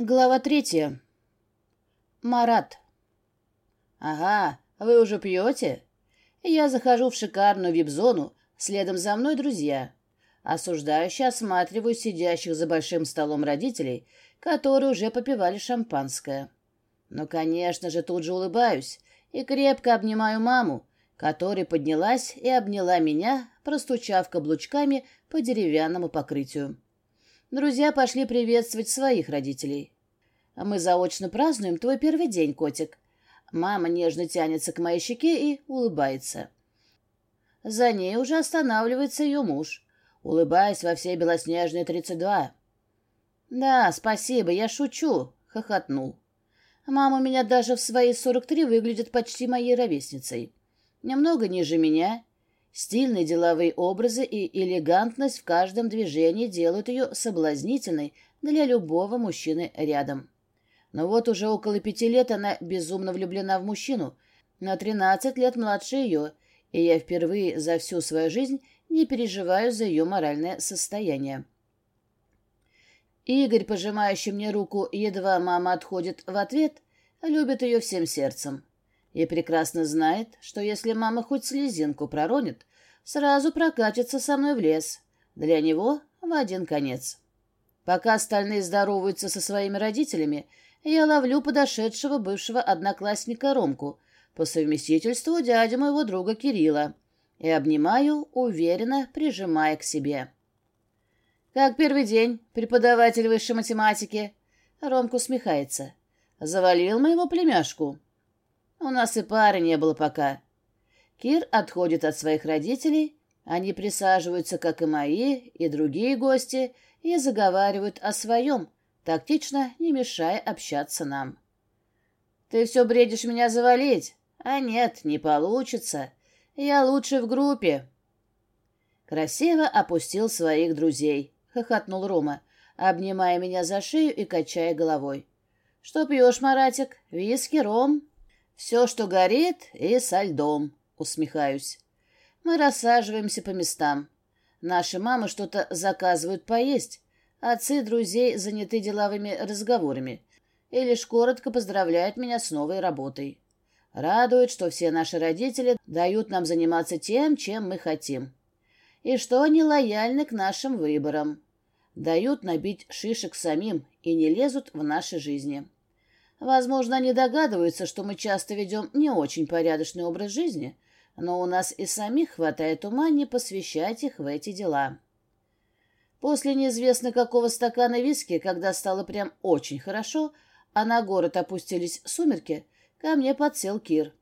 Глава третья. Марат. «Ага, вы уже пьете?» Я захожу в шикарную вип-зону, следом за мной друзья. Осуждающе осматриваю сидящих за большим столом родителей, которые уже попивали шампанское. Ну, конечно же, тут же улыбаюсь и крепко обнимаю маму, которая поднялась и обняла меня, простучав каблучками по деревянному покрытию. Друзья пошли приветствовать своих родителей. «Мы заочно празднуем твой первый день, котик». Мама нежно тянется к моей щеке и улыбается. За ней уже останавливается ее муж, улыбаясь во все белоснежные тридцать два. «Да, спасибо, я шучу», — хохотнул. «Мама у меня даже в свои сорок три выглядит почти моей ровесницей. Немного ниже меня, Стильные деловые образы и элегантность в каждом движении делают ее соблазнительной для любого мужчины рядом. Но вот уже около пяти лет она безумно влюблена в мужчину, на тринадцать лет младше ее, и я впервые за всю свою жизнь не переживаю за ее моральное состояние. Игорь, пожимающий мне руку, едва мама отходит в ответ, любит ее всем сердцем и прекрасно знает, что если мама хоть слезинку проронит, сразу прокатится со мной в лес. Для него в один конец. Пока остальные здороваются со своими родителями, я ловлю подошедшего бывшего одноклассника Ромку, по совместительству дядю моего друга Кирилла, и обнимаю, уверенно прижимая к себе. «Как первый день, преподаватель высшей математики?» Ромка усмехается. «Завалил моего племяшку». У нас и пары не было пока. Кир отходит от своих родителей, они присаживаются, как и мои, и другие гости, и заговаривают о своем, тактично не мешая общаться нам. «Ты все бредишь меня завалить?» «А нет, не получится. Я лучше в группе». Красиво опустил своих друзей, — хохотнул Рома, обнимая меня за шею и качая головой. «Что пьешь, Маратик? Виски, ром?» «Все, что горит, и со льдом», — усмехаюсь. Мы рассаживаемся по местам. Наши мамы что-то заказывают поесть. Отцы друзей заняты деловыми разговорами и лишь коротко поздравляют меня с новой работой. Радует, что все наши родители дают нам заниматься тем, чем мы хотим. И что они лояльны к нашим выборам. Дают набить шишек самим и не лезут в наши жизни. Возможно, они догадываются, что мы часто ведем не очень порядочный образ жизни, но у нас и самих хватает ума не посвящать их в эти дела. После неизвестно какого стакана виски, когда стало прям очень хорошо, а на город опустились сумерки, ко мне подсел Кир.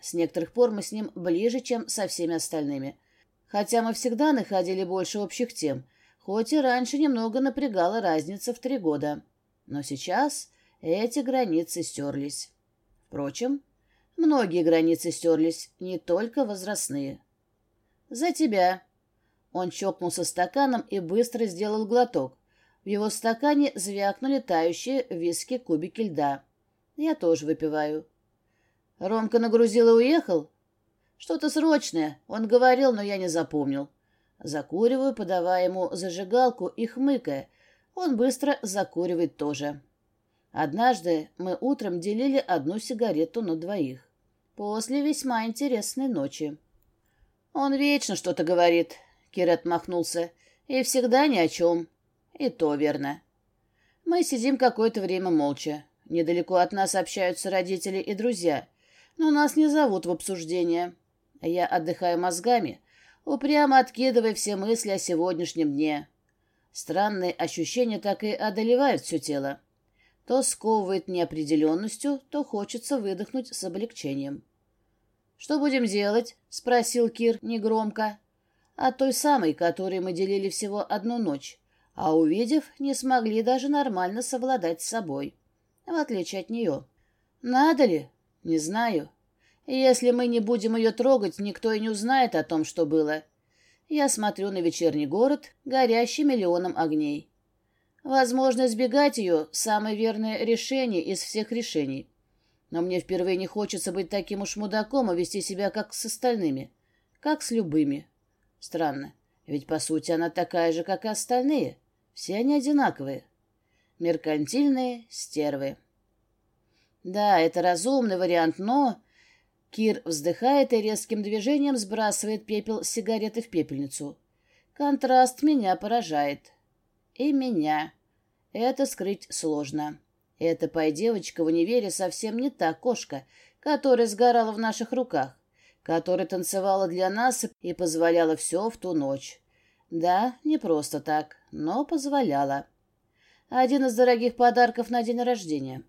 С некоторых пор мы с ним ближе, чем со всеми остальными. Хотя мы всегда находили больше общих тем, хоть и раньше немного напрягала разница в три года. Но сейчас эти границы стерлись. Впрочем, многие границы стерлись, не только возрастные. «За тебя!» Он чокнулся стаканом и быстро сделал глоток. В его стакане звякнули тающие виски кубики льда. Я тоже выпиваю. Ромка нагрузил и уехал? Что-то срочное. Он говорил, но я не запомнил. Закуриваю, подавая ему зажигалку и хмыкая. Он быстро закуривает тоже. Однажды мы утром делили одну сигарету на двоих. После весьма интересной ночи. «Он вечно что-то говорит», — Кир отмахнулся, — «и всегда ни о чем». И то верно. Мы сидим какое-то время молча. Недалеко от нас общаются родители и друзья, но нас не зовут в обсуждение. Я отдыхаю мозгами, упрямо откидывая все мысли о сегодняшнем дне. Странные ощущения так и одолевают все тело. То сковывает неопределенностью, то хочется выдохнуть с облегчением. «Что будем делать?» — спросил Кир негромко. «О той самой, которой мы делили всего одну ночь, а увидев, не смогли даже нормально совладать с собой, в отличие от нее. Надо ли? Не знаю. Если мы не будем ее трогать, никто и не узнает о том, что было. Я смотрю на вечерний город, горящий миллионом огней. Возможно, избегать ее — самое верное решение из всех решений. Но мне впервые не хочется быть таким уж мудаком и вести себя как с остальными. Как с любыми. Странно, ведь по сути она такая же, как и остальные. Все они одинаковые. Меркантильные стервы. Да, это разумный вариант, но... Кир вздыхает и резким движением сбрасывает пепел сигареты в пепельницу. Контраст меня поражает. И меня. Это скрыть сложно. Эта пай-девочка в универе совсем не та кошка, которая сгорала в наших руках, которая танцевала для нас и позволяла все в ту ночь. Да, не просто так, но позволяла. Один из дорогих подарков на день рождения.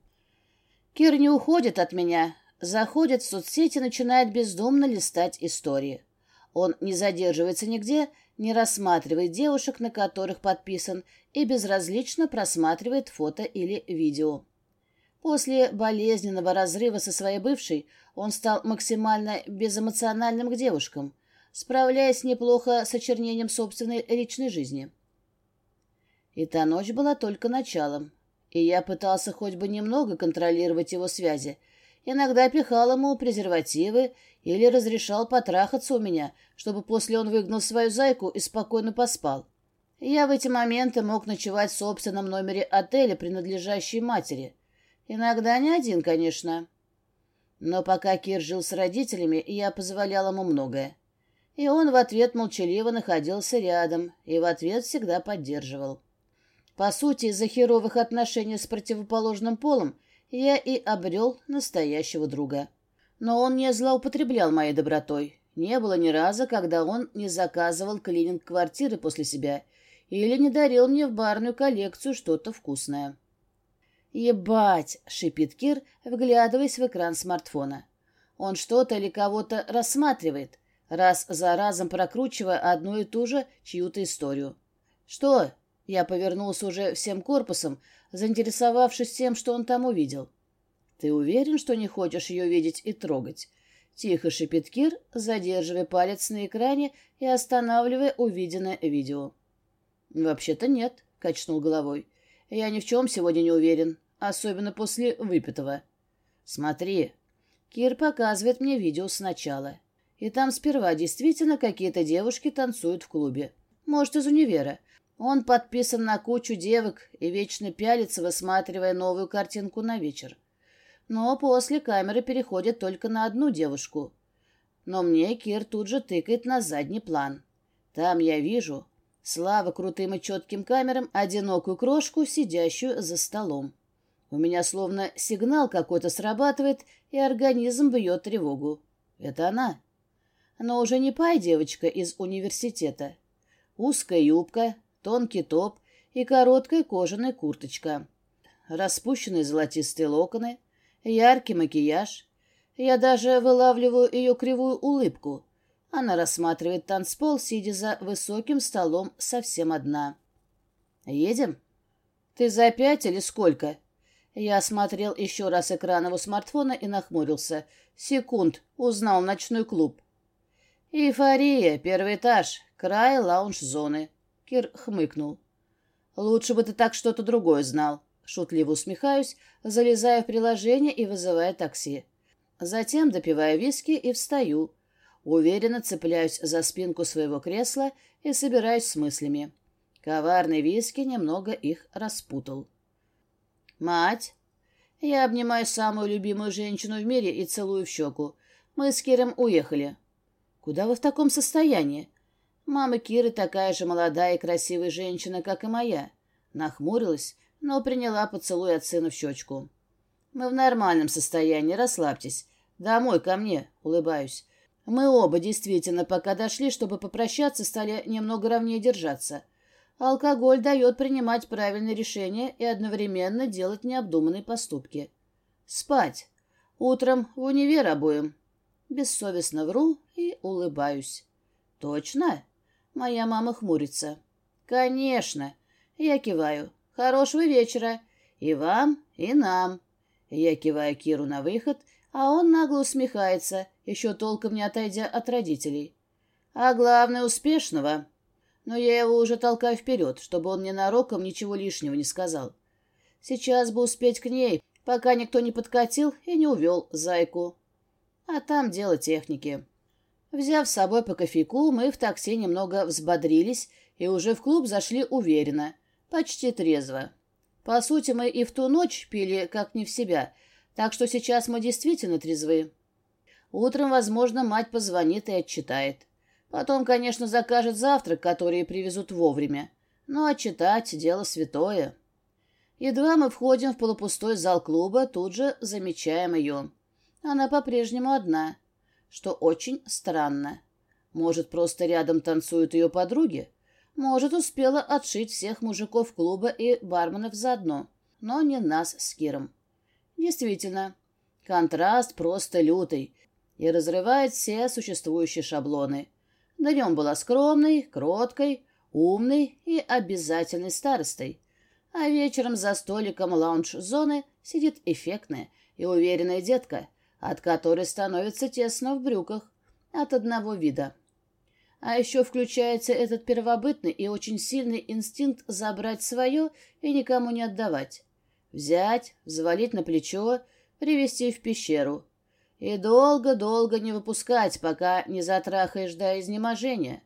Кир не уходит от меня, заходит в соцсети и начинает бездумно листать истории. Он не задерживается нигде, не рассматривает девушек, на которых подписан, и безразлично просматривает фото или видео. После болезненного разрыва со своей бывшей он стал максимально безэмоциональным к девушкам, справляясь неплохо с очернением собственной личной жизни. И та ночь была только началом, и я пытался хоть бы немного контролировать его связи, иногда пихал ему презервативы или разрешал потрахаться у меня, чтобы после он выгнал свою зайку и спокойно поспал. Я в эти моменты мог ночевать в собственном номере отеля, принадлежащей матери. Иногда не один, конечно. Но пока Кир жил с родителями, я позволял ему многое. И он в ответ молчаливо находился рядом, и в ответ всегда поддерживал. По сути, из-за херовых отношений с противоположным полом я и обрел настоящего друга. Но он не злоупотреблял моей добротой. Не было ни разу, когда он не заказывал клининг квартиры после себя или не дарил мне в барную коллекцию что-то вкусное. «Ебать!» — шипит Кир, вглядываясь в экран смартфона. Он что-то или кого-то рассматривает, раз за разом прокручивая одну и ту же чью-то историю. «Что?» — я повернулся уже всем корпусом, заинтересовавшись тем, что он там увидел. «Ты уверен, что не хочешь ее видеть и трогать?» Тихо шипит Кир, задерживая палец на экране и останавливая увиденное видео. «Вообще-то нет», — качнул головой. «Я ни в чем сегодня не уверен, особенно после выпитого». «Смотри». Кир показывает мне видео сначала. И там сперва действительно какие-то девушки танцуют в клубе. Может, из универа. Он подписан на кучу девок и вечно пялится, высматривая новую картинку на вечер. Но после камеры переходит только на одну девушку. Но мне Кир тут же тыкает на задний план. Там я вижу, слава крутым и четким камерам, одинокую крошку, сидящую за столом. У меня словно сигнал какой-то срабатывает, и организм бьет тревогу. Это она. Она уже не пай-девочка из университета. Узкая юбка, тонкий топ и короткая кожаная курточка. Распущенные золотистые локоны — яркий макияж. Я даже вылавливаю ее кривую улыбку. Она рассматривает танцпол, сидя за высоким столом совсем одна. «Едем?» «Ты за пять или сколько?» Я осмотрел еще раз экран его смартфона и нахмурился. Секунд, узнал ночной клуб. «Эйфория, первый этаж, край лаунж-зоны». Кир хмыкнул. «Лучше бы ты так что-то другое знал». Шутливо усмехаюсь, залезая в приложение и вызывая такси. Затем допиваю виски и встаю. Уверенно цепляюсь за спинку своего кресла и собираюсь с мыслями. Коварный виски немного их распутал. «Мать!» Я обнимаю самую любимую женщину в мире и целую в щеку. Мы с Киром уехали. «Куда вы в таком состоянии?» Мама Киры такая же молодая и красивая женщина, как и моя. Нахмурилась, но приняла поцелуй от сына в щечку. «Мы в нормальном состоянии, расслабьтесь. Домой, ко мне», — улыбаюсь. Мы оба действительно, пока дошли, чтобы попрощаться, стали немного ровнее держаться. Алкоголь дает принимать правильные решения и одновременно делать необдуманные поступки. Спать. Утром в универ обоим. Бессовестно вру и улыбаюсь. Точно? Моя мама хмурится. Конечно. Я киваю. Хорошего вечера. И вам, и нам. Я киваю Киру на выход, а он нагло усмехается, еще толком не отойдя от родителей. А главное, успешного. Но я его уже толкаю вперед, чтобы он ненароком ничего лишнего не сказал. Сейчас бы успеть к ней, пока никто не подкатил и не увел зайку. А там дело техники. Взяв с собой по кофейку, мы в такси немного взбодрились и уже в клуб зашли уверенно — Почти трезво. По сути, мы и в ту ночь пили как не в себя, так что сейчас мы действительно трезвы. Утром, возможно, мать позвонит и отчитает. Потом, конечно, закажет завтрак, который привезут вовремя. Но отчитать — дело святое. Едва мы входим в полупустой зал клуба, тут же замечаем ее. Она по-прежнему одна, что очень странно. Может, просто рядом танцуют ее подруги? Может, успела отшить всех мужиков клуба и барменов заодно, но не нас с Киром. Действительно, контраст просто лютый и разрывает все существующие шаблоны. Днем была скромной, кроткой, умной и обязательной старостой, а вечером за столиком лаунж-зоны сидит эффектная и уверенная детка, от которой становится тесно в брюках от одного вида. А еще включается этот первобытный и очень сильный инстинкт забрать свое и никому не отдавать. Взять, взвалить на плечо, привести в пещеру. И долго-долго не выпускать, пока не затрахаешь до изнеможения.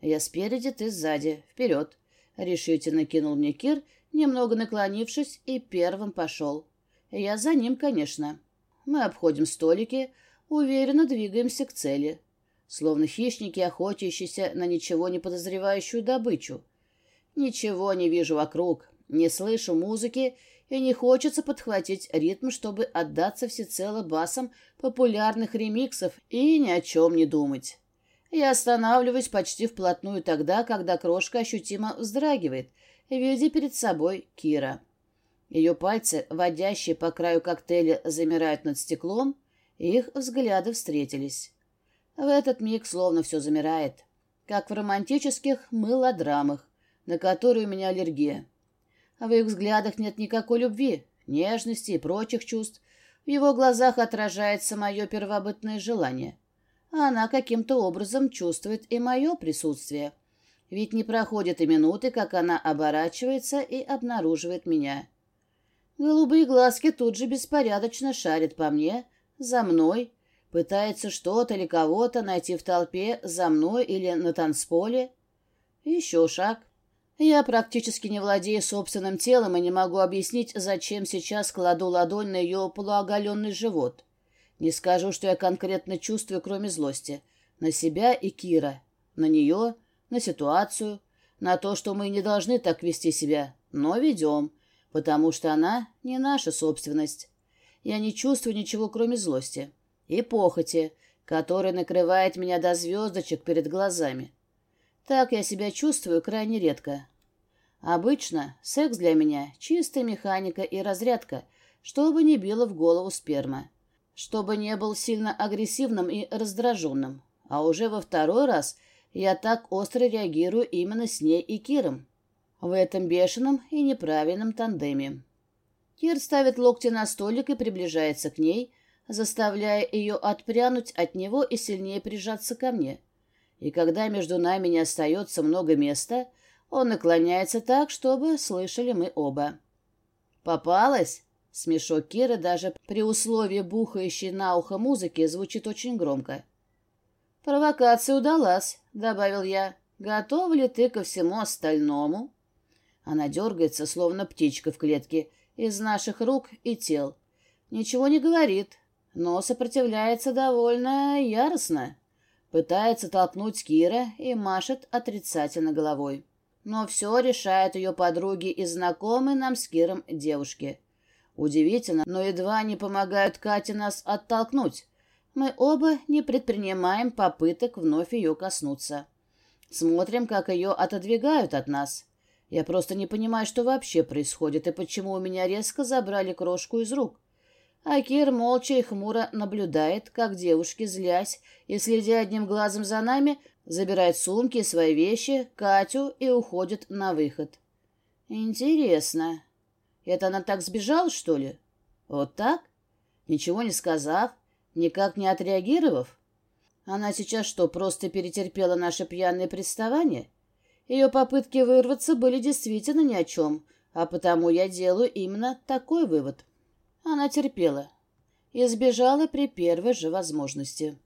Я спереди, ты сзади. Вперед. Решительно кинул мне Кир, немного наклонившись, и первым пошел. Я за ним, конечно. Мы обходим столики, уверенно двигаемся к цели словно хищники, охотящиеся на ничего не подозревающую добычу. Ничего не вижу вокруг, не слышу музыки, и не хочется подхватить ритм, чтобы отдаться всецело басам популярных ремиксов и ни о чем не думать. Я останавливаюсь почти вплотную тогда, когда крошка ощутимо вздрагивает, видя перед собой Кира. Ее пальцы, водящие по краю коктейля, замирают над стеклом, и их взгляды встретились. В этот миг словно все замирает, как в романтических мылодрамах, на которые у меня аллергия. А в их взглядах нет никакой любви, нежности и прочих чувств. В его глазах отражается мое первобытное желание. А она каким-то образом чувствует и мое присутствие. Ведь не проходит и минуты, как она оборачивается и обнаруживает меня. Голубые глазки тут же беспорядочно шарят по мне, за мной, Пытается что-то или кого-то найти в толпе за мной или на танцполе. Еще шаг. Я практически не владею собственным телом и не могу объяснить, зачем сейчас кладу ладонь на ее полуоголенный живот. Не скажу, что я конкретно чувствую, кроме злости. На себя и Кира. На нее, на ситуацию, на то, что мы не должны так вести себя, но ведем, потому что она не наша собственность. Я не чувствую ничего, кроме злости и похоти, которая накрывает меня до звездочек перед глазами. Так я себя чувствую крайне редко. Обычно секс для меня — чистая механика и разрядка, чтобы не било в голову сперма, чтобы не был сильно агрессивным и раздраженным. А уже во второй раз я так остро реагирую именно с ней и Киром. В этом бешеном и неправильном тандеме. Кир ставит локти на столик и приближается к ней, заставляя ее отпрянуть от него и сильнее прижаться ко мне. И когда между нами не остается много места, он наклоняется так, чтобы слышали мы оба. «Попалась?» Смешок Кира даже при условии бухающей на ухо музыки звучит очень громко. «Провокация удалась», — добавил я. «Готова ли ты ко всему остальному?» Она дергается, словно птичка в клетке, из наших рук и тел. Ничего не говорит, но сопротивляется довольно яростно. Пытается толкнуть Кира и машет отрицательно головой. Но все решают ее подруги и знакомые нам с Киром девушки. Удивительно, но едва не помогают Кате нас оттолкнуть. Мы оба не предпринимаем попыток вновь ее коснуться. Смотрим, как ее отодвигают от нас. Я просто не понимаю, что вообще происходит и почему у меня резко забрали крошку из рук. А Кир молча и хмуро наблюдает, как девушки, злясь и следя одним глазом за нами, забирают сумки и свои вещи, Катю и уходят на выход. Интересно. Это она так сбежала, что ли? Вот так? Ничего не сказав, никак не отреагировав? Она сейчас что, просто перетерпела наше пьяное приставание? Ее попытки вырваться были действительно ни о чем, а потому я делаю именно такой вывод. Она терпела и сбежала при первой же возможности.